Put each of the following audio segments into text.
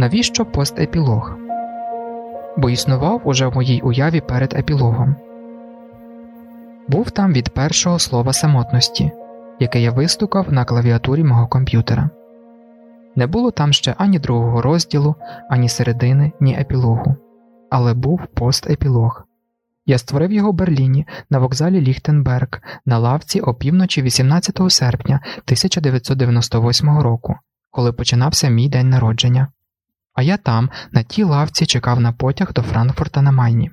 Навіщо постепілог? Бо існував уже в моїй уяві перед епілогом. Був там від першого слова самотності, яке я вистукав на клавіатурі мого комп'ютера. Не було там ще ані другого розділу, ані середини, ні епілогу, але був постепілог. Я створив його в Берліні на вокзалі Ліхтенберг на лавці опівночі 18 серпня 1998 року, коли починався мій день народження. А я там, на тій лавці, чекав на потяг до Франкфурта на Майні.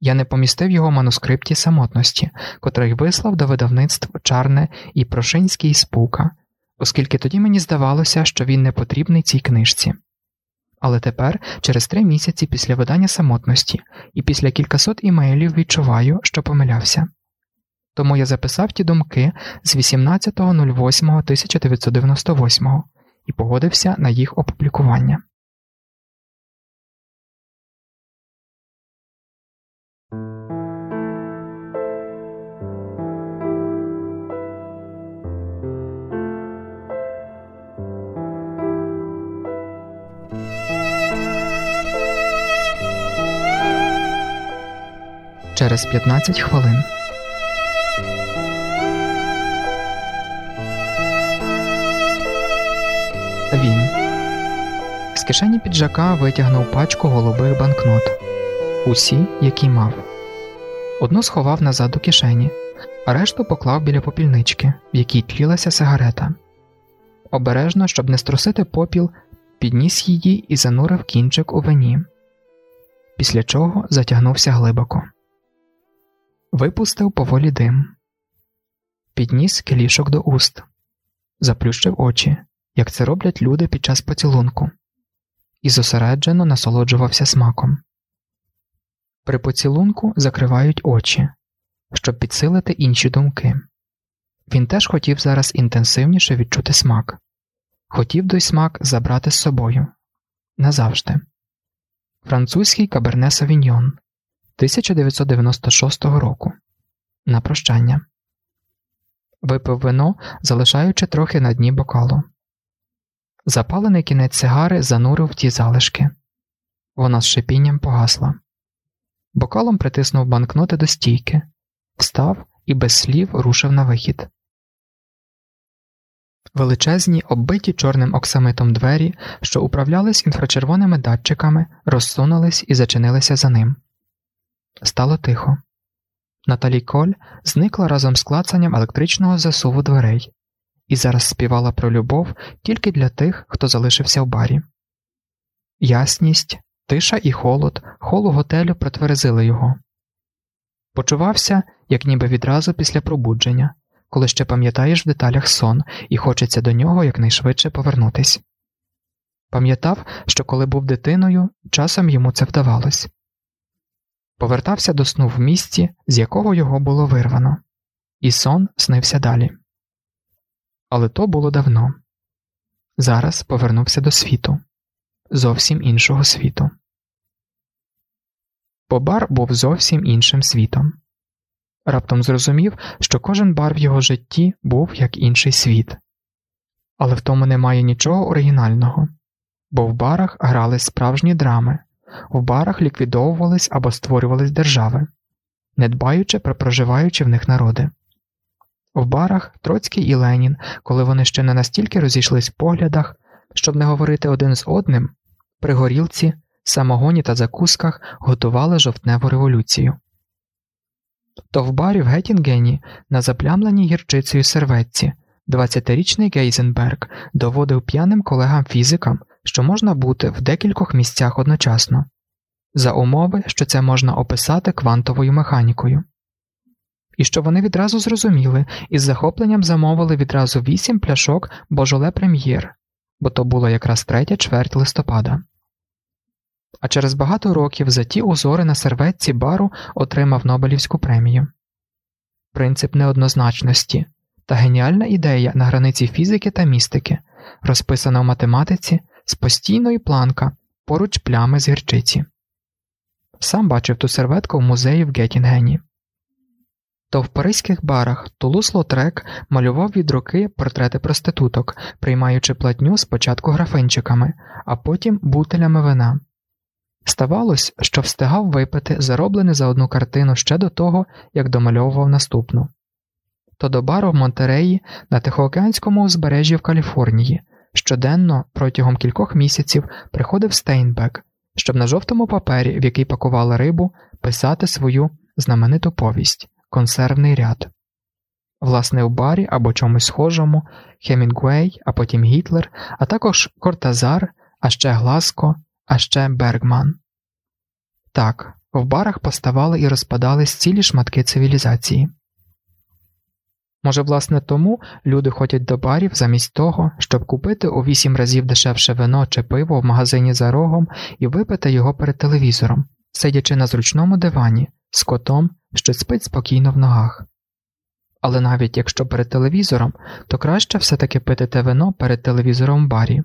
Я не помістив його в манускрипті самотності, котрий вислав до видавництв Чарне і Прошинський спука, оскільки тоді мені здавалося, що він не потрібний цій книжці. Але тепер, через три місяці після видання самотності і після кількасот імейлів відчуваю, що помилявся. Тому я записав ті думки з 18.08.1998 і погодився на їх опублікування. через 15 хвилин. Він з кишені піджака витягнув пачку голубих банкнот, усі, які мав. Одну сховав назад у кишені, а решту поклав біля попільнички, в якій тлілася сигарета. Обережно, щоб не струсити попіл, підніс її і занурив кінчик у вині, після чого затягнувся глибоко. Випустив поволі дим, підніс келішок до уст, заплющив очі, як це роблять люди під час поцілунку, і зосереджено насолоджувався смаком. При поцілунку закривають очі, щоб підсилити інші думки. Він теж хотів зараз інтенсивніше відчути смак, хотів той смак забрати з собою назавжди. Французький каберне Савіньйон 1996 року. На прощання. Випив вино, залишаючи трохи на дні бокалу. Запалений кінець сигари занурив ті залишки. Вона з шипінням погасла. Бокалом притиснув банкноти до стійки, встав і без слів рушив на вихід. Величезні, оббиті чорним оксамитом двері, що управлялись інфрачервоними датчиками, розсунулись і зачинилися за ним. Стало тихо. Наталі Коль зникла разом з клацанням електричного засуву дверей і зараз співала про любов тільки для тих, хто залишився в барі. Ясність, тиша і холод холу готелю протверезили його. Почувався, як ніби відразу після пробудження, коли ще пам'ятаєш в деталях сон і хочеться до нього якнайшвидше повернутись. Пам'ятав, що коли був дитиною, часом йому це вдавалось повертався до сну в місці, з якого його було вирвано, і сон снився далі. Але то було давно. Зараз повернувся до світу, зовсім іншого світу. Бо бар був зовсім іншим світом. Раптом зрозумів, що кожен бар в його житті був як інший світ, але в тому немає нічого оригінального, бо в барах грали справжні драми, в барах ліквідовувались або створювались держави, не дбаючи про проживаючі в них народи. В барах Троцький і Ленін, коли вони ще не настільки розійшлись в поглядах, щоб не говорити один з одним, при горілці, самогоні та закусках готували жовтневу революцію. То в барі в Геттінгені на заплямленій гірчицею серветці 20-річний Гейзенберг доводив п'яним колегам фізикам, що можна бути в декількох місцях одночасно, за умови, що це можна описати квантовою механікою, і що вони відразу зрозуміли і з захопленням замовили відразу вісім пляшок Божоле Прем'єр, бо то було якраз третя чверть листопада. А через багато років за ті узори на серветці бару отримав Нобелівську премію. Принцип неоднозначності та геніальна ідея на границі фізики та містики, розписана в математиці з постійної планка поруч плями з гірчиці. Сам бачив ту серветку в музеї в Геттінгені. То в паризьких барах Тулус Лотрек малював від руки портрети проституток, приймаючи платню спочатку графинчиками, а потім бутелями вина. Ставалось, що встигав випити зароблене за одну картину ще до того, як домальовував наступну. То до бару в Монтереї на Тихоокеанському узбережжі в Каліфорнії щоденно протягом кількох місяців приходив Стейнбек, щоб на жовтому папері, в який пакували рибу, писати свою знамениту повість консервний ряд. Власне, в барі або чомусь схожому, Хемінгуей, а потім Гітлер, а також Кортазар, а ще Гласко, а ще Бергман. Так, в барах поставали і розпадались цілі шматки цивілізації. Може, власне, тому люди ходять до барів замість того, щоб купити у вісім разів дешевше вино чи пиво в магазині за рогом і випити його перед телевізором, сидячи на зручному дивані з котом, що спить спокійно в ногах. Але навіть якщо перед телевізором, то краще все-таки пити те вино перед телевізором в барі,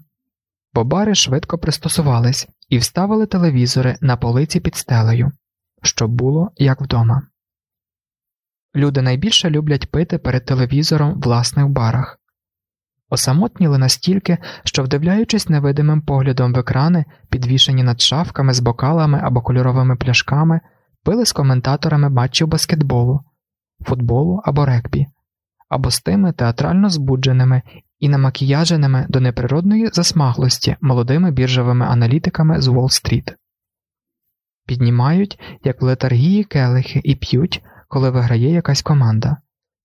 бо бари швидко пристосувались і вставили телевізори на полиці під стелею, щоб було як вдома. Люди найбільше люблять пити перед телевізором в власних барах, осамотніли настільки, що, вдивляючись невидимим поглядом в екрани, підвішені над шафками з бокалами або кольоровими пляшками, пили з коментаторами матчів баскетболу, футболу або регбі, або з тими театрально збудженими і намакіяженими до неприродної засмаглості молодими біржовими аналітиками з Уолл-стріт. Піднімають, як в летаргії келихи, і п'ють, коли виграє якась команда,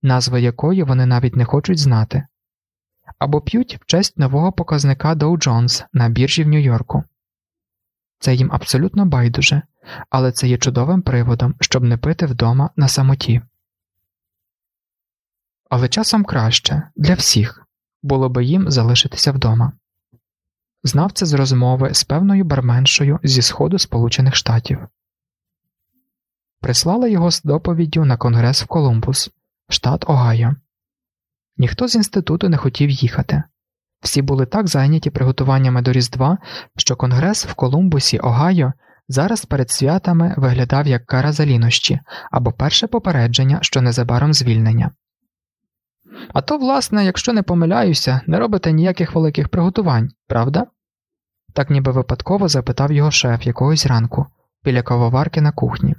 назва якої вони навіть не хочуть знати, або п'ють в честь нового показника Dow Jones на біржі в Нью-Йорку. Це їм абсолютно байдуже, але це є чудовим приводом, щоб не пити вдома на самоті. Але часом краще для всіх було би їм залишитися вдома. Знав це з розмови з певною барменшою зі Сходу Сполучених Штатів. Прислали його з доповіддю на конгрес в Колумбус, штат Огайо. Ніхто з інституту не хотів їхати. Всі були так зайняті приготуваннями до Різдва, що конгрес в Колумбусі, Огайо зараз перед святами виглядав як кара за лінощі або перше попередження, що незабаром звільнення. А то, власне, якщо не помиляюся, не робите ніяких великих приготувань, правда? Так ніби випадково запитав його шеф якогось ранку біля кавоварки на кухні.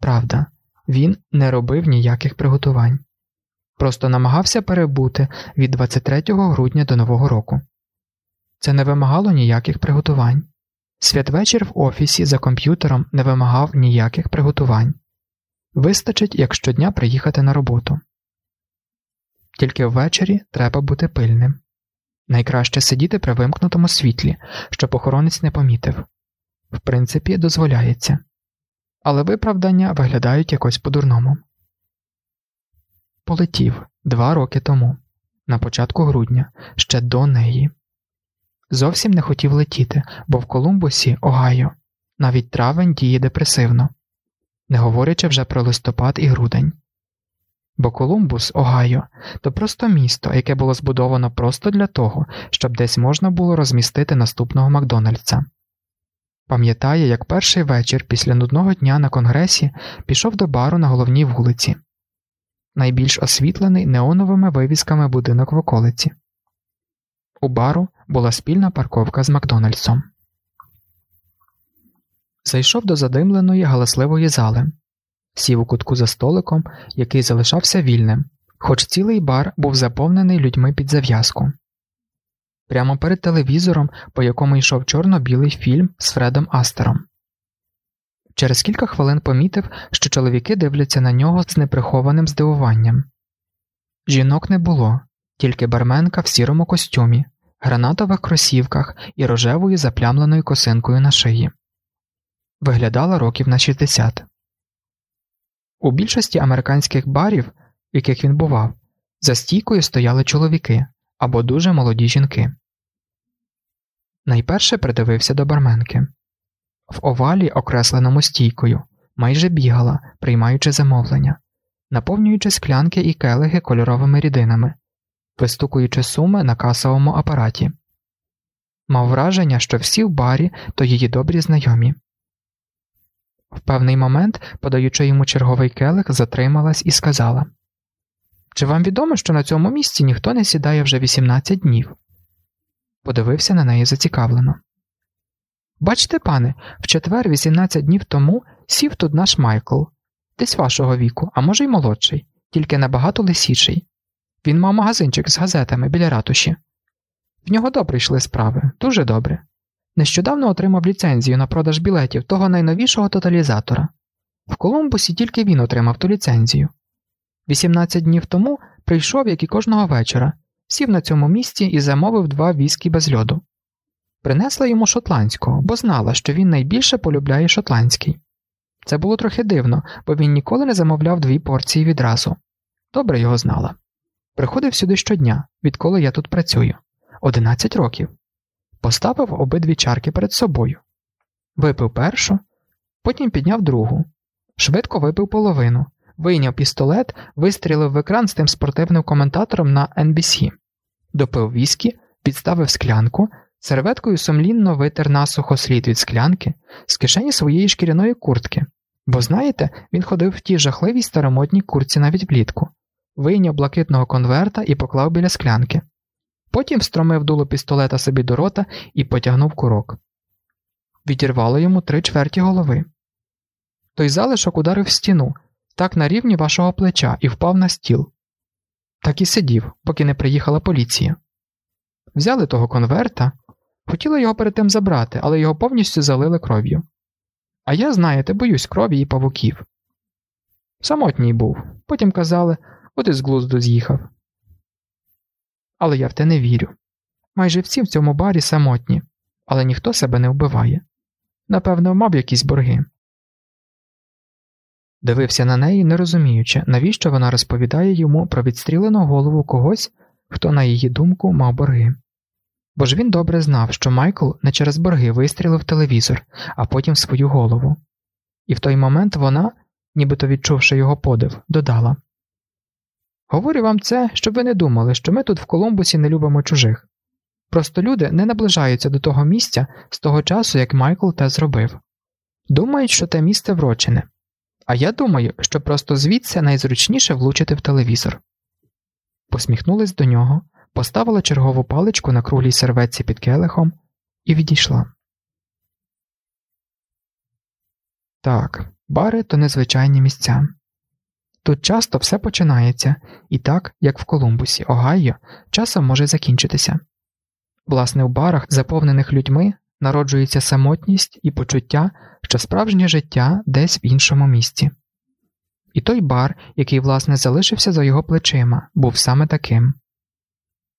Правда, він не робив ніяких приготувань, просто намагався перебути від 23 грудня до Нового року. Це не вимагало ніяких приготувань. Святвечір в офісі за комп'ютером не вимагав ніяких приготувань. Вистачить, як щодня приїхати на роботу. Тільки ввечері треба бути пильним. Найкраще сидіти при вимкнутому світлі, щоб охоронець не помітив. В принципі, дозволяється, але виправдання виглядають якось по-дурному. Полетів два роки тому, на початку грудня, ще до неї. Зовсім не хотів летіти, бо в Колумбусі, Огайо, навіть травень діє депресивно, не говорячи вже про листопад і грудень. Бо Колумбус, Огайо, то просто місто, яке було збудовано просто для того, щоб десь можна було розмістити наступного Макдональдса. Пам'ятає, як перший вечір після нудного дня на конгресі пішов до бару на головній вулиці, найбільш освітлений неоновими вивісками будинок в околиці. У бару була спільна парковка з Макдональдсом. Зайшов до задимленої галасливої зали, сів у кутку за столиком, який залишався вільним, хоч цілий бар був заповнений людьми під зав'язку. Прямо перед телевізором, по якому йшов чорно-білий фільм з Фредом Астером. Через кілька хвилин помітив, що чоловіки дивляться на нього з неприхованим здивуванням. Жінок не було, тільки барменка в сірому костюмі, гранатових кросівках і рожевою заплямленою косинкою на шиї. Виглядала років на 60. У більшості американських барів, в яких він бував, за стійкою стояли чоловіки або дуже молоді жінки. Найперше придивився до барменки. В овалі, окресленому стійкою, майже бігала, приймаючи замовлення, наповнюючи склянки і келихи кольоровими рідинами, вистукуючи суми на касовому апараті. Мав враження, що всі в барі то її добрі знайомі. В певний момент, подаючи йому черговий келих, затрималась і сказала: Чи вам відомо, що на цьому місці ніхто не сідає вже 18 днів? Подивився на неї зацікавлено. Бачите, пане, в четвер, 18 днів тому, сів тут наш Майкл, десь вашого віку, а може й молодший, тільки набагато лисіший. Він мав магазинчик з газетами біля ратуші. В нього добре йшли справи, дуже добре. Нещодавно отримав ліцензію на продаж білетів того найновішого тоталізатора. В Колумбусі тільки він отримав ту ліцензію. 18 днів тому прийшов, як і кожного вечора, сів на цьому місці і замовив два віскі без льоду. Принесла йому шотландського, бо знала, що він найбільше полюбляє шотландський. Це було трохи дивно, бо він ніколи не замовляв дві порції відразу. Добре його знала. Приходив сюди щодня, відколи я тут працюю. 11 років. Поставив обидві чарки перед собою. Випив першу, потім підняв другу. Швидко випив половину, вийняв пістолет, вистрілив в екран з тим спортивним коментатором на NBC. допив віскі, підставив склянку, серветкою сумлінно витер насухо слід від склянки з кишені своєї шкіряної куртки. Бо, знаєте, він ходив в тій жахливій старомодній курці навіть влітку, вийняв блакитного конверта і поклав біля склянки. Потім встромив дуло пістолета собі до рота і потягнув курок. Відірвало йому три чверті голови. Той залишок ударив в стіну, так на рівні вашого плеча, і впав на стіл. Так і сидів, поки не приїхала поліція. Взяли того конверта, хотіли його перед тим забрати, але його повністю залили кров'ю. А я, знаєте, боюсь крові і павуків. Самотній був, потім казали, от із глузду з'їхав. Але я в те не вірю. Майже всі в цьому барі самотні, але ніхто себе не вбиває. Напевно, мав якісь борги. Дивився на неї, не розуміючи, навіщо вона розповідає йому про відстрілену голову когось, хто, на її думку, мав борги. Бо ж він добре знав, що Майкл не через борги вистрілив телевізор, а потім свою голову. І в той момент вона, нібито відчувши його подив, додала Говорю вам це, щоб ви не думали, що ми тут в Колумбусі не любимо чужих. Просто люди не наближаються до того місця з того часу, як Майкл те зробив. Думають, що те місце врочене. А я думаю, що просто звідси найзручніше влучити в телевізор. Посміхнулась до нього, поставила чергову паличку на круглій серветці під келихом і відійшла. Так, бари то незвичайні місця. Тут часто все починається, і так, як в Колумбусі, Огайо, часом може закінчитися. Власне, в барах, заповнених людьми, народжується самотність і почуття, що справжнє життя десь в іншому місці. І той бар, який, власне, залишився за його плечима, був саме таким.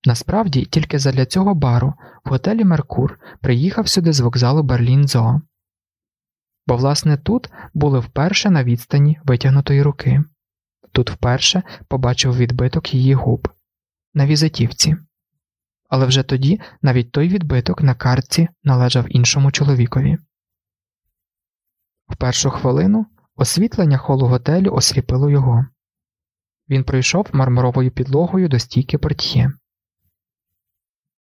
Насправді, тільки задля цього бару в готелі Меркур приїхав сюди з вокзалу Берлін Зоо. Бо, власне, тут були вперше на відстані витягнутої руки. Тут вперше побачив відбиток її губ на візитівці, але вже тоді навіть той відбиток на картці належав іншому чоловікові. В першу хвилину освітлення холу готелю осліпило його. Він пройшов мармуровою підлогою до стійки портьє.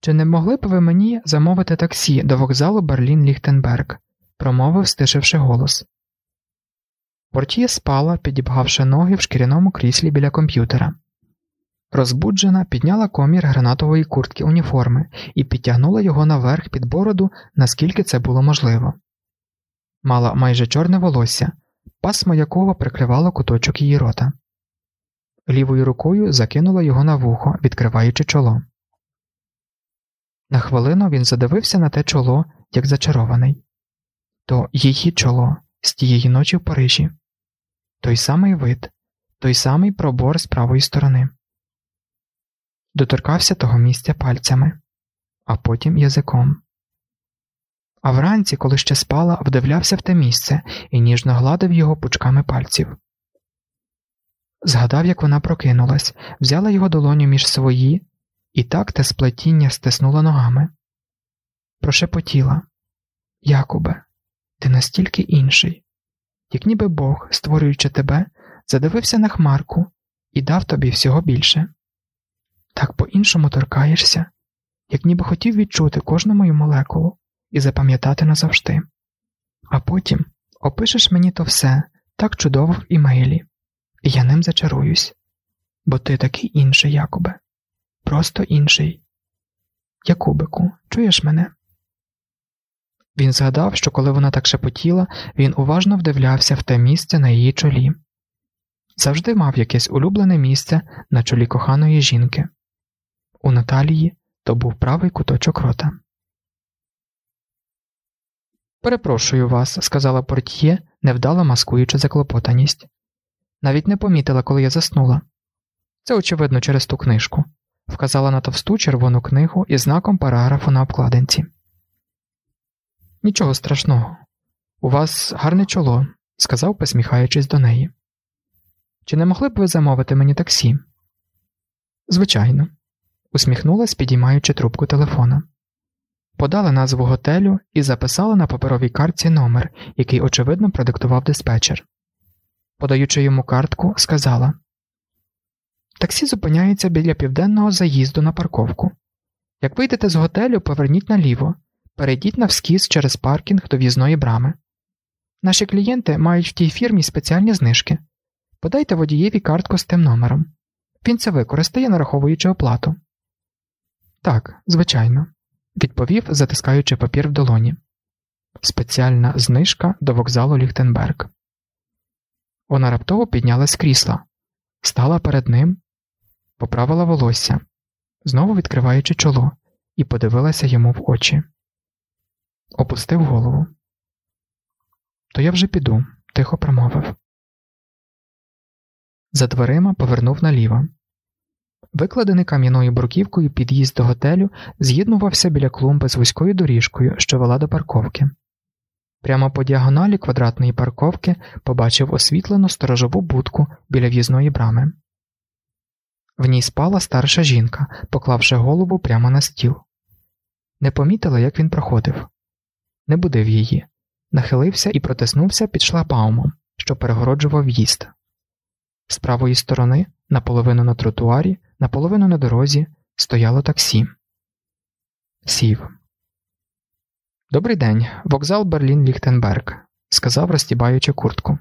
Чи не могли б ви мені замовити таксі до вокзалу Берлін Ліхтенберг? промовив, стишивши голос. Портіє спала, підібгавши ноги в шкіряному кріслі біля комп'ютера. Розбуджена підняла комір гранатової куртки уніформи і підтягнула його наверх під бороду, наскільки це було можливо. Мала майже чорне волосся, пасмо якого прикривало куточок її рота. Лівою рукою закинула його на вухо, відкриваючи чоло. На хвилину він задивився на те чоло, як зачарований то її чоло з тієї ночі в Парижі той самий вид, той самий пробор з правої сторони. Доторкався того місця пальцями, а потім язиком. А вранці, коли ще спала, вдивлявся в те місце і ніжно гладив його пучками пальців. Згадав, як вона прокинулась, взяла його долоню між свої, і так те сплетіння стиснула ногами. Прошепотіла Якубе, ти настільки інший як ніби Бог, створюючи тебе, задивився на хмарку і дав тобі всього більше. Так по-іншому торкаєшся, як ніби хотів відчути кожну мою молекулу і запам'ятати назавжди. А потім опишеш мені то все так чудово в імейлі, і я ним зачаруюсь, бо ти такий інший, Якубе, просто інший. Якубику, чуєш мене? Він згадав, що коли вона так шепотіла, він уважно вдивлявся в те місце на її чолі. Завжди мав якесь улюблене місце на чолі коханої жінки. У Наталії то був правий куточок рота. Перепрошую вас, сказала портьє, невдало маскуючи заклопотаність. Навіть не помітила, коли я заснула. Це, очевидно, через ту книжку, вказала на товсту червону книгу із знаком параграфу на обкладинці. Нічого страшного. У вас гарне чоло, сказав, посміхаючись до неї. Чи не могли б ви замовити мені таксі? Звичайно, усміхнулась, підіймаючи трубку телефона. Подала назву готелю і записала на паперовій картці номер, який, очевидно, продиктував диспетчер. Подаючи йому картку, сказала Таксі зупиняється біля південного заїзду на парковку. Як вийдете з готелю, поверніть наліво, перейдіть навскіз через паркінг до в'їзної брами. Наші клієнти мають в тій фірмі спеціальні знижки. Подайте водієві картку з тим номером. Він це використає, нараховуючи оплату. Так, звичайно, відповів, затискаючи папір в долоні. Спеціальна знижка до вокзалу Ліхтенберг. Вона раптово піднялась з крісла, стала перед ним, поправила волосся, знову відкриваючи чоло, і подивилася йому в очі. Опустив голову. То я вже піду, тихо промовив. За дверима повернув наліво. Викладений кам'яною бруківкою під'їзд до готелю з'єднувався біля клумби з вузькою доріжкою, що вела до парковки. Прямо по діагоналі квадратної парковки побачив освітлену сторожову будку біля в'їзної брами. В ній спала старша жінка, поклавши голову прямо на стіл. Не помітила, як він проходив, не будив її, нахилився і протиснувся під шлагбаумом, що перегороджував в'їзд. З правої сторони, наполовину на тротуарі, наполовину на дорозі, стояло таксі. Сів. Добрий день, вокзал Берлін Ліхтенберг, сказав, розтібаючи куртку.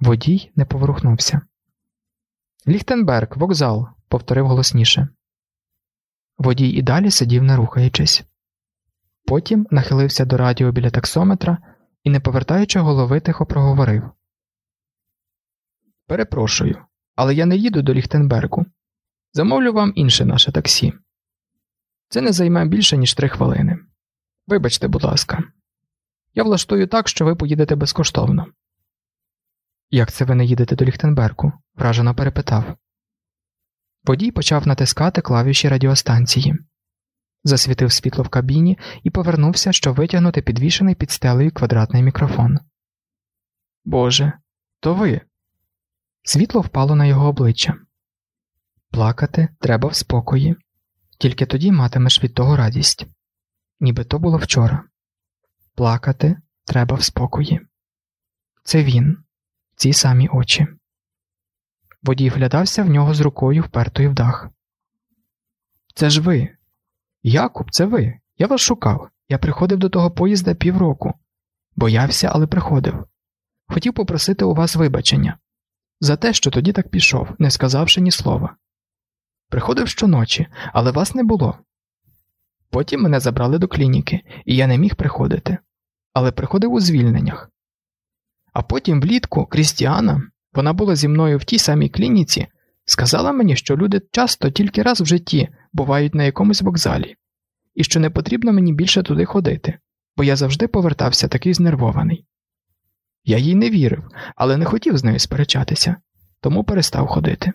Водій не поворухнувся. Ліхтенберг, вокзал, повторив голосніше. Водій і далі сидів, не рухаючись. Потім нахилився до радіо біля таксометра і, не повертаючи голови, тихо проговорив. Перепрошую, але я не їду до Ліхтенбергу. Замовлю вам інше наше таксі. Це не займе більше, ніж три хвилини. Вибачте, будь ласка, я влаштую так, що ви поїдете безкоштовно. Як це ви не їдете до Ліхтенбергу? вражено перепитав. Водій почав натискати клавіші радіостанції, засвітив світло в кабіні і повернувся, щоб витягнути підвішений під стелею квадратний мікрофон. Боже, то ви. Світло впало на його обличчя. Плакати треба в спокої, тільки тоді матимеш від того радість, ніби то було вчора. Плакати треба в спокої. Це він, ці самі очі. Водій вглядався в нього з рукою впертою в дах. Це ж ви. Якуб, це ви. Я вас шукав. Я приходив до того поїзда півроку. Боявся, але приходив. Хотів попросити у вас вибачення за те, що тоді так пішов, не сказавши ні слова. Приходив щоночі, але вас не було. Потім мене забрали до клініки, і я не міг приходити, але приходив у звільненнях. А потім влітку Крістіана, вона була зі мною в тій самій клініці, сказала мені, що люди часто тільки раз в житті бувають на якомусь вокзалі, і що не потрібно мені більше туди ходити, бо я завжди повертався такий знервований. Я їй не вірив, але не хотів з нею сперечатися, тому перестав ходити.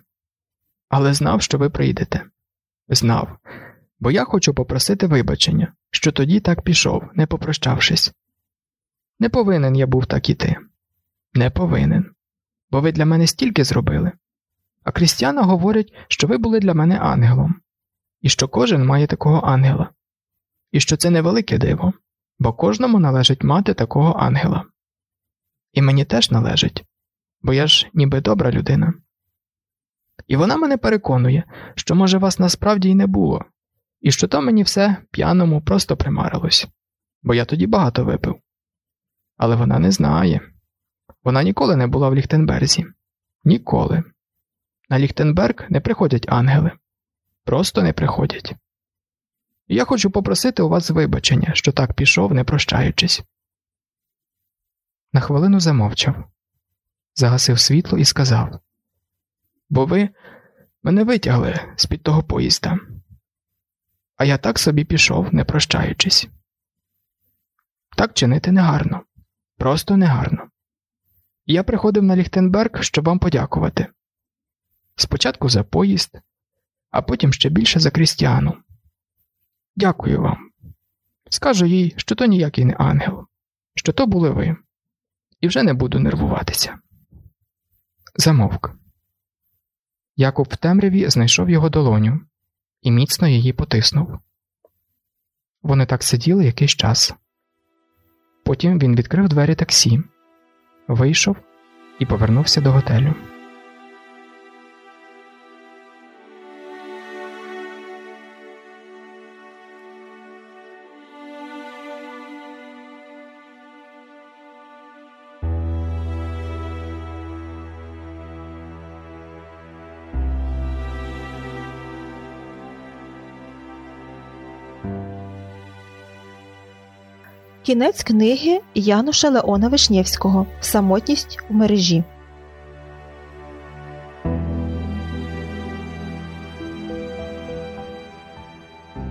Але знав, що ви прийдете. Знав, бо я хочу попросити вибачення, що тоді так пішов, не попрощавшись. Не повинен я був так іти. Не повинен. Бо ви для мене стільки зробили. А Крістіана говорять, що ви були для мене ангелом, і що кожен має такого ангела, і що це невелике диво, бо кожному належить мати такого ангела. І мені теж належить, бо я ж ніби добра людина. І вона мене переконує, що, може, вас насправді й не було, і що то мені все п'яному просто примарилось, бо я тоді багато випив. Але вона не знає. Вона ніколи не була в Ліхтенберзі. Ніколи. На Ліхтенберг не приходять ангели. Просто не приходять. Я хочу попросити у вас вибачення, що так пішов, не прощаючись. На хвилину замовчав, загасив світло і сказав Бо ви мене витягли з під того поїзда. А я так собі пішов, не прощаючись. Так чинити негарно, просто негарно. Я приходив на Ліхтенберг, щоб вам подякувати. Спочатку за поїзд, а потім ще більше за Крістіану. Дякую вам. Скажу їй, що то ніякий не ангел, що то були ви, і вже не буду нервуватися. Замовк. Якуб в темряві знайшов його долоню і міцно її потиснув. Вони так сиділи якийсь час. Потім він відкрив двері таксі, вийшов і повернувся до готелю. Кінець книги Януша Леона Вишнєвського Самотність у мережі.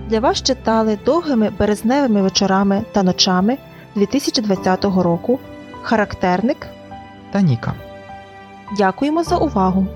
Для вас читали довгими березневими вечорами та ночами 2020 року. Характерник. Та Ніка. Дякуємо за увагу!